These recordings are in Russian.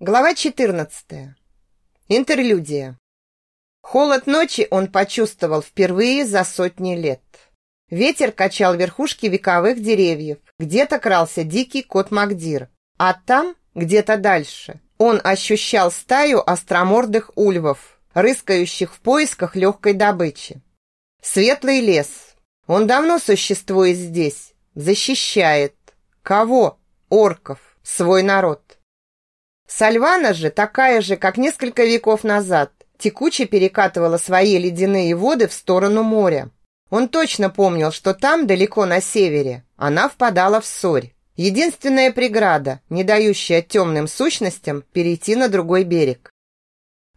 Глава 14. Интерлюдия. Холод ночи он почувствовал впервые за сотни лет. Ветер качал верхушки вековых деревьев. Где-то крался дикий кот Магдир, а там, где-то дальше, он ощущал стаю остромордых ульвов, рыскающих в поисках легкой добычи. Светлый лес. Он давно существует здесь, защищает. Кого? Орков, свой народ. Сальвана же, такая же, как несколько веков назад, текуче перекатывала свои ледяные воды в сторону моря. Он точно помнил, что там, далеко на севере, она впадала в ссорь. Единственная преграда, не дающая темным сущностям перейти на другой берег.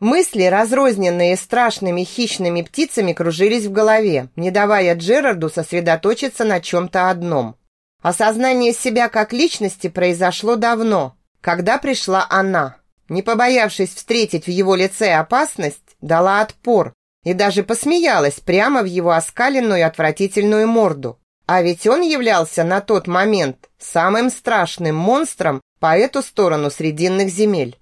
Мысли, разрозненные страшными хищными птицами, кружились в голове, не давая Джерарду сосредоточиться на чем-то одном. Осознание себя как личности произошло давно, когда пришла она, не побоявшись встретить в его лице опасность, дала отпор и даже посмеялась прямо в его оскаленную отвратительную морду. А ведь он являлся на тот момент самым страшным монстром по эту сторону Срединных земель.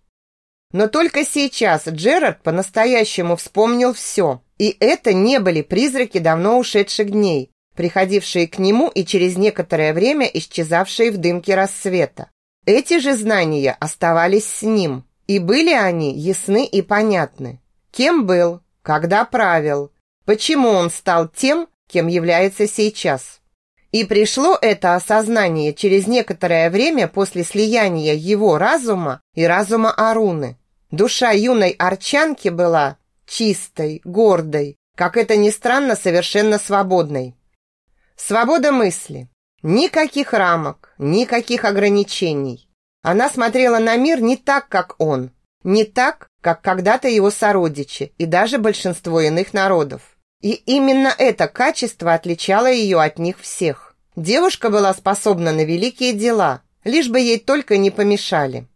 Но только сейчас Джерард по-настоящему вспомнил все. И это не были призраки давно ушедших дней, приходившие к нему и через некоторое время исчезавшие в дымке рассвета. Эти же знания оставались с ним, и были они ясны и понятны. Кем был, когда правил, почему он стал тем, кем является сейчас. И пришло это осознание через некоторое время после слияния его разума и разума Аруны. Душа юной арчанки была чистой, гордой, как это ни странно, совершенно свободной. Свобода мысли, Никаких рамок, никаких ограничений. Она смотрела на мир не так, как он, не так, как когда-то его сородичи и даже большинство иных народов. И именно это качество отличало ее от них всех. Девушка была способна на великие дела, лишь бы ей только не помешали.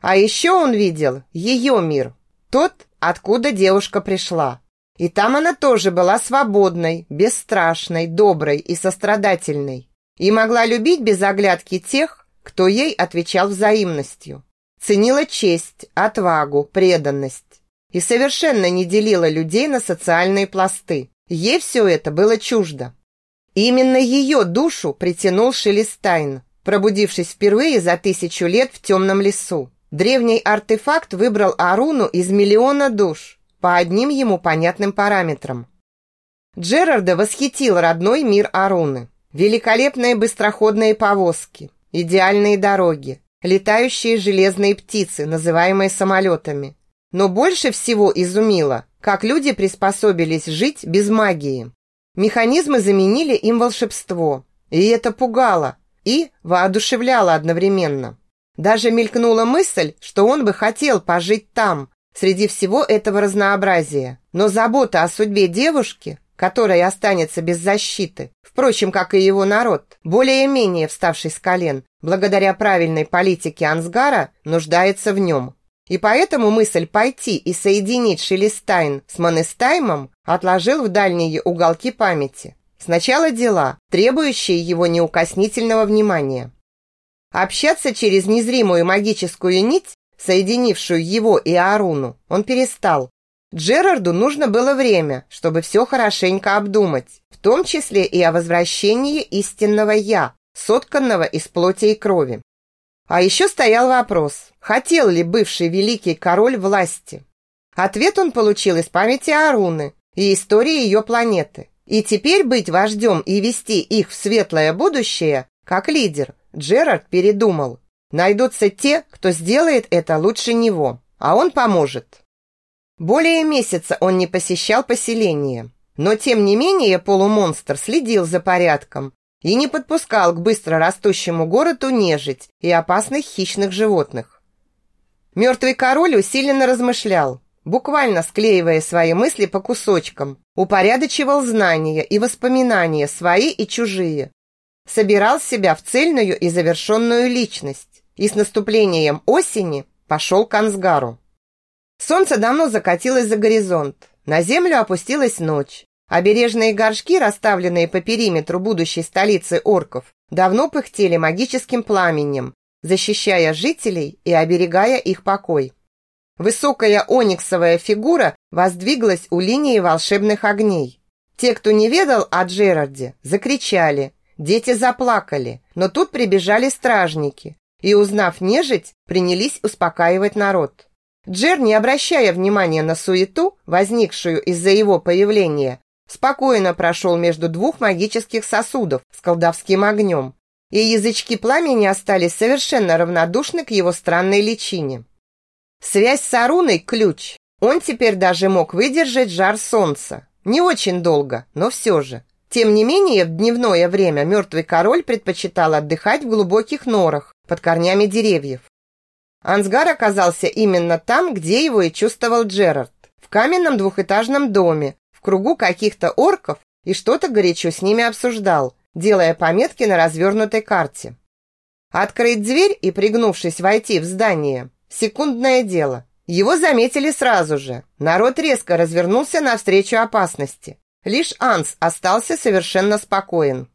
А еще он видел ее мир, тот, откуда девушка пришла. И там она тоже была свободной, бесстрашной, доброй и сострадательной. И могла любить без оглядки тех, кто ей отвечал взаимностью. Ценила честь, отвагу, преданность. И совершенно не делила людей на социальные пласты. Ей все это было чуждо. Именно ее душу притянул Шелестайн, пробудившись впервые за тысячу лет в темном лесу. Древний артефакт выбрал Аруну из миллиона душ, по одним ему понятным параметрам. Джерарда восхитил родной мир Аруны. Великолепные быстроходные повозки, идеальные дороги, летающие железные птицы, называемые самолетами. Но больше всего изумило, как люди приспособились жить без магии. Механизмы заменили им волшебство, и это пугало и воодушевляло одновременно. Даже мелькнула мысль, что он бы хотел пожить там, среди всего этого разнообразия. Но забота о судьбе девушки, которая останется без защиты, впрочем, как и его народ, более-менее вставший с колен, благодаря правильной политике Ансгара, нуждается в нем. И поэтому мысль пойти и соединить Шелестайн с Манестаймом отложил в дальние уголки памяти. Сначала дела, требующие его неукоснительного внимания. Общаться через незримую магическую нить соединившую его и Аруну, он перестал. Джерарду нужно было время, чтобы все хорошенько обдумать, в том числе и о возвращении истинного «я», сотканного из плоти и крови. А еще стоял вопрос, хотел ли бывший великий король власти. Ответ он получил из памяти Аруны и истории ее планеты. И теперь быть вождем и вести их в светлое будущее, как лидер, Джерард передумал. Найдутся те, кто сделает это лучше него, а он поможет. Более месяца он не посещал поселение, но тем не менее полумонстр следил за порядком и не подпускал к быстро растущему городу нежить и опасных хищных животных. Мертвый король усиленно размышлял, буквально склеивая свои мысли по кусочкам, упорядочивал знания и воспоминания свои и чужие, собирал себя в цельную и завершенную личность и с наступлением осени пошел к Ансгару. Солнце давно закатилось за горизонт, на землю опустилась ночь. Обережные горшки, расставленные по периметру будущей столицы орков, давно пыхтели магическим пламенем, защищая жителей и оберегая их покой. Высокая ониксовая фигура воздвиглась у линии волшебных огней. Те, кто не ведал о Джерарде, закричали, дети заплакали, но тут прибежали стражники и, узнав нежить, принялись успокаивать народ. Джер, не обращая внимания на суету, возникшую из-за его появления, спокойно прошел между двух магических сосудов с колдовским огнем, и язычки пламени остались совершенно равнодушны к его странной личине. Связь с Аруной – ключ. Он теперь даже мог выдержать жар солнца. Не очень долго, но все же. Тем не менее, в дневное время мертвый король предпочитал отдыхать в глубоких норах под корнями деревьев. Ансгар оказался именно там, где его и чувствовал Джерард. В каменном двухэтажном доме, в кругу каких-то орков и что-то горячо с ними обсуждал, делая пометки на развернутой карте. Открыть дверь и, пригнувшись, войти в здание Секундное дело. Его заметили сразу же. Народ резко развернулся навстречу опасности. Лишь Анс остался совершенно спокоен.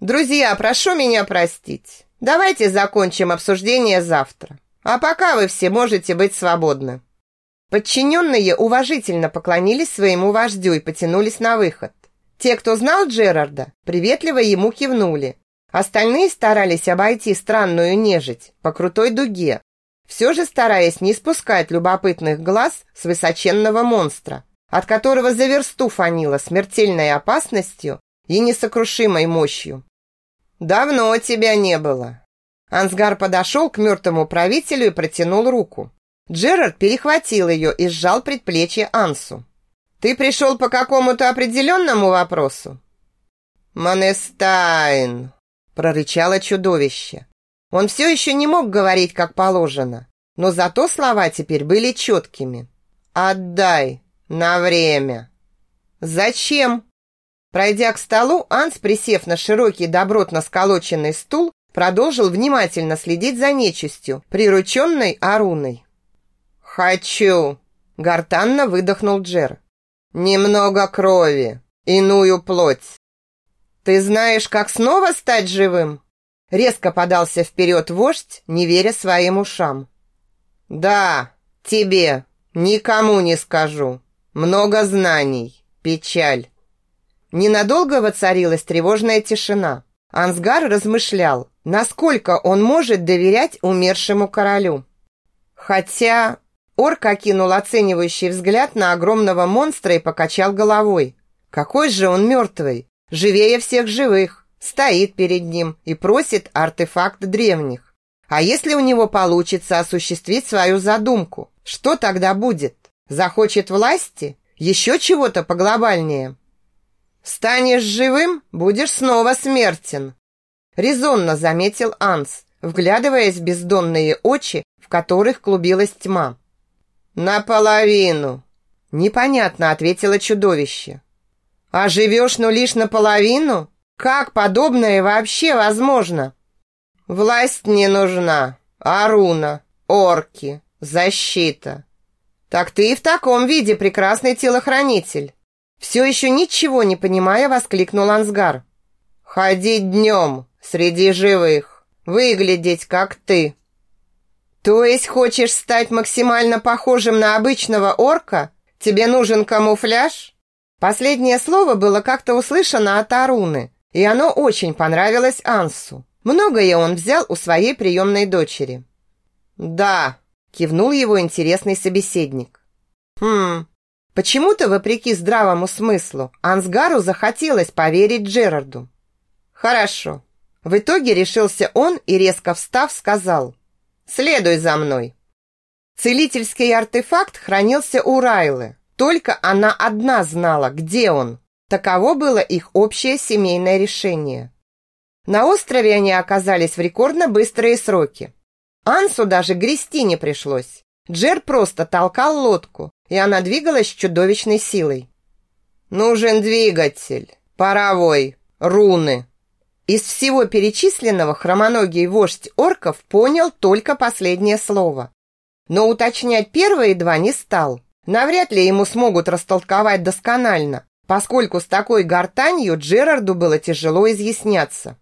«Друзья, прошу меня простить. Давайте закончим обсуждение завтра. А пока вы все можете быть свободны». Подчиненные уважительно поклонились своему вождю и потянулись на выход. Те, кто знал Джерарда, приветливо ему кивнули. Остальные старались обойти странную нежить по крутой дуге, все же стараясь не спускать любопытных глаз с высоченного монстра, от которого за версту фанило смертельной опасностью и несокрушимой мощью. «Давно тебя не было». Ансгар подошел к мертвому правителю и протянул руку. Джерард перехватил ее и сжал предплечье Ансу. «Ты пришел по какому-то определенному вопросу?» «Манестайн!» – прорычало чудовище. Он все еще не мог говорить как положено, но зато слова теперь были четкими. «Отдай! На время!» «Зачем?» Пройдя к столу, Анс, присев на широкий добротно сколоченный стул, продолжил внимательно следить за нечистью, прирученной Аруной. «Хочу!» – гортанно выдохнул Джер. «Немного крови, иную плоть». «Ты знаешь, как снова стать живым?» Резко подался вперед вождь, не веря своим ушам. «Да, тебе, никому не скажу. Много знаний, печаль». Ненадолго воцарилась тревожная тишина. Ансгар размышлял, насколько он может доверять умершему королю. Хотя орк окинул оценивающий взгляд на огромного монстра и покачал головой. Какой же он мертвый, живее всех живых стоит перед ним и просит артефакт древних. А если у него получится осуществить свою задумку, что тогда будет? Захочет власти? Еще чего-то поглобальнее? Станешь живым, будешь снова смертен. Резонно заметил Анс, вглядываясь в бездонные очи, в которых клубилась тьма. «Наполовину!» Непонятно ответило чудовище. «А живешь, но лишь наполовину? Как подобное вообще возможно? Власть не нужна. Аруна, орки, защита. Так ты и в таком виде прекрасный телохранитель. Все еще ничего не понимая, воскликнул Ансгар. Ходить днем среди живых, выглядеть как ты. То есть хочешь стать максимально похожим на обычного орка? Тебе нужен камуфляж? Последнее слово было как-то услышано от Аруны, и оно очень понравилось Ансу. Многое он взял у своей приемной дочери. «Да», – кивнул его интересный собеседник. «Хм, почему-то, вопреки здравому смыслу, Ансгару захотелось поверить Джерарду. Хорошо. В итоге решился он и, резко встав, сказал «Следуй за мной». Целительский артефакт хранился у Райлы. Только она одна знала, где он. Таково было их общее семейное решение. На острове они оказались в рекордно быстрые сроки. Ансу даже грести не пришлось. Джер просто толкал лодку, и она двигалась с чудовищной силой. «Нужен двигатель, паровой, руны». Из всего перечисленного хромоногий вождь орков понял только последнее слово. Но уточнять первые два не стал. Навряд ли ему смогут растолковать досконально, поскольку с такой гортанью Джерарду было тяжело изъясняться.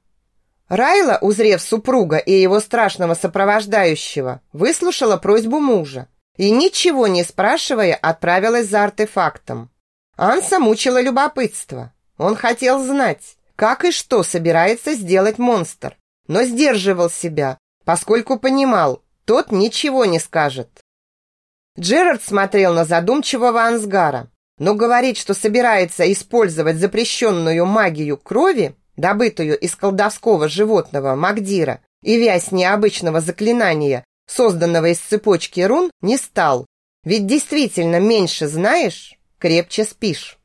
Райла, узрев супруга и его страшного сопровождающего, выслушала просьбу мужа и, ничего не спрашивая, отправилась за артефактом. Анса мучила любопытство. Он хотел знать, как и что собирается сделать монстр, но сдерживал себя, поскольку понимал, тот ничего не скажет. Джерард смотрел на задумчивого Ансгара, но говорить, что собирается использовать запрещенную магию крови, добытую из колдовского животного Магдира, и вязь необычного заклинания, созданного из цепочки рун, не стал. Ведь действительно меньше знаешь, крепче спишь.